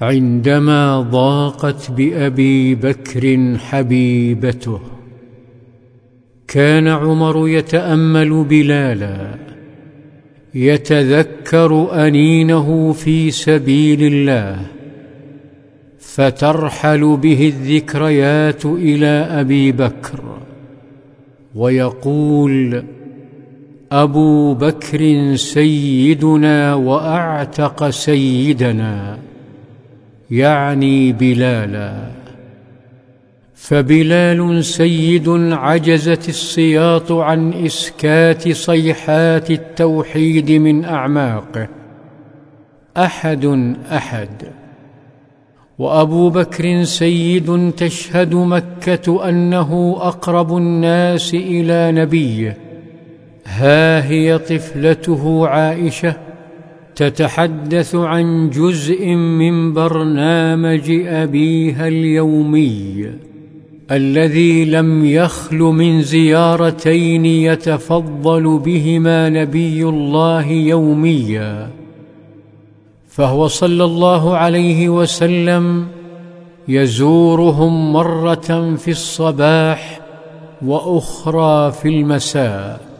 عندما ضاقت بأبي بكر حبيبته كان عمر يتأمل بلالا يتذكر أنينه في سبيل الله فترحل به الذكريات إلى أبي بكر ويقول أبو بكر سيدنا وأعتق سيدنا. يعني بلالا. فبلال سيد عجزت السياط عن إسكات صيحات التوحيد من أعماقه. أحد أحد. وأبو بكر سيد تشهد مكة أنه أقرب الناس إلى نبيه. ها هي طفلته عائشة تتحدث عن جزء من برنامج أبيها اليومي الذي لم يخل من زيارتين يتفضل بهما نبي الله يوميا فهو صلى الله عليه وسلم يزورهم مرة في الصباح وأخرى في المساء.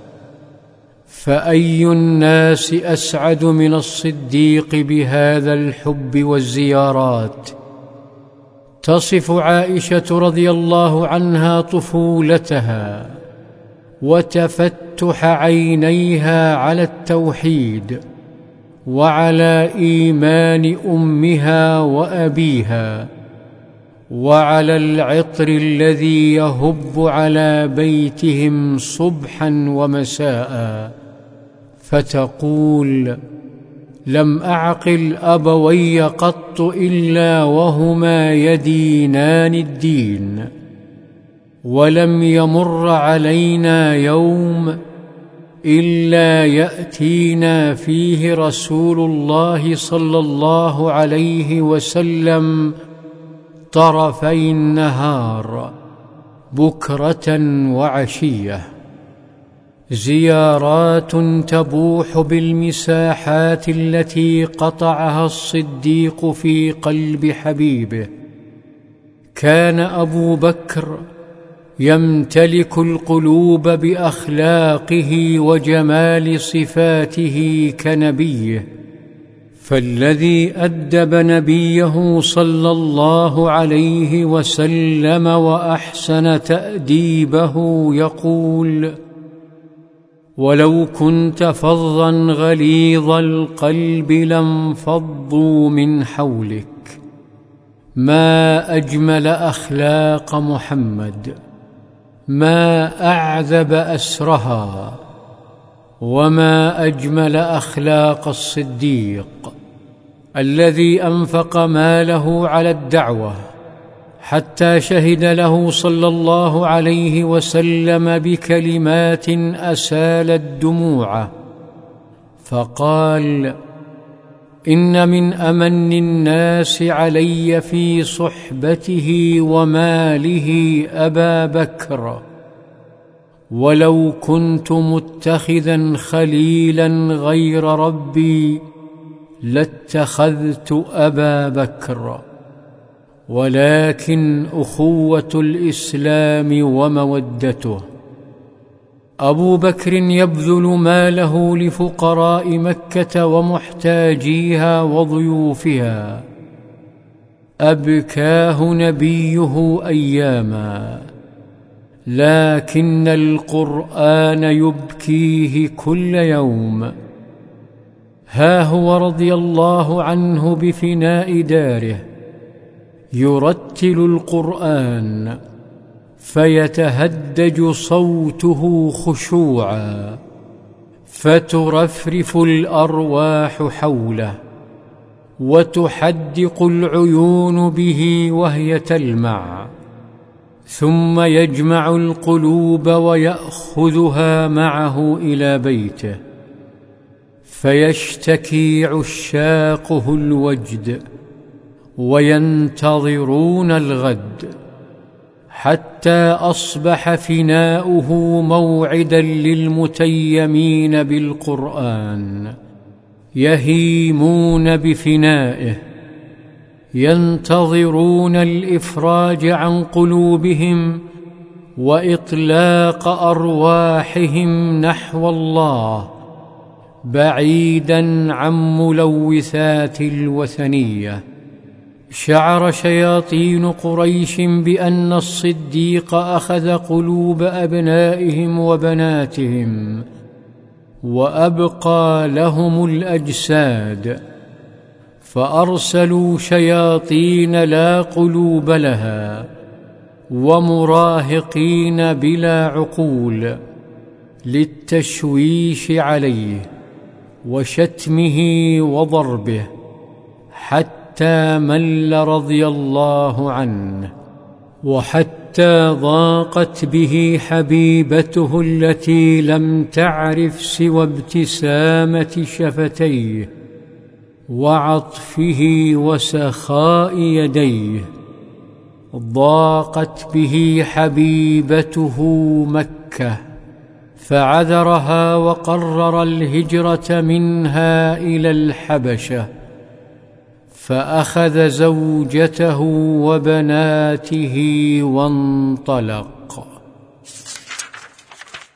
فأي الناس أسعد من الصديق بهذا الحب والزيارات؟ تصف عائشة رضي الله عنها طفولتها وتفتح عينيها على التوحيد وعلى إيمان أمها وأبيها وعلى العطر الذي يهب على بيتهم صبحا ومساء. فتقول لم أعقل أبوي قط إلا وهما يدينان الدين ولم يمر علينا يوم إلا يأتينا فيه رسول الله صلى الله عليه وسلم طرفي النهار بكرة وعشية. زيارات تبوح بالمساحات التي قطعها الصديق في قلب حبيبه. كان أبو بكر يمتلك القلوب بأخلاقه وجمال صفاته كنبيه. فالذي أدب نبيه صلى الله عليه وسلم وأحسن تأديبه يقول ولو كنت فظا غليظ القلب لانفضوا من حولك. ما أجمل أخلاق محمد ما أعذب أسرها وما أجمل أخلاق الصديق الذي أنفق ماله على الدعوة. حتى شهد له صلى الله عليه وسلم بكلمات اسالت دموعه فقال إن من أمن الناس علي في صحبته وماله أبا بكر. ولو كنت متخذا خليلا غير ربي لاتخذت أبا بكر. ولكن أخوة الإسلام ومودته. أبو بكر يبذل ماله لفقراء مكة ومحتاجيها وضيوفها. أبكاه نبيه أياما. لكن القرآن يبكيه كل يوم. ها هو رضي الله عنه بفناء داره. يرتل القرآن فيتهدج صوته خشوعا فترفرف الأرواح حوله وتحدق العيون به وهي تلمع ثم يجمع القلوب ويأخذها معه إلى بيته فيشتكي عشاقه الوجد وينتظرون الغد حتى أصبح فناؤه موعدا للمتيمين بالقرآن يهيمون بفنائه ينتظرون الإفراج عن قلوبهم وإطلاق أرواحهم نحو الله بعيدا عن ملوثات الوثنية شعر شياطين قريش بأن الصديق أخذ قلوب أبنائهم وبناتهم وأبقى لهم الأجساد فأرسلوا شياطين لا قلوب لها ومراهقين بلا عقول للتشويش عليه وشتمه وضربه حتى مل رضي الله عنه وحتى ضاقت به حبيبته التي لم تعرف سوى ابتسامة شفتيه وعطفه وسخاء يديه ضاقت به حبيبته مكة فعذرها وقرر الهجرة منها إلى الحبشة. فأخذ زوجته وبناته وانطلق.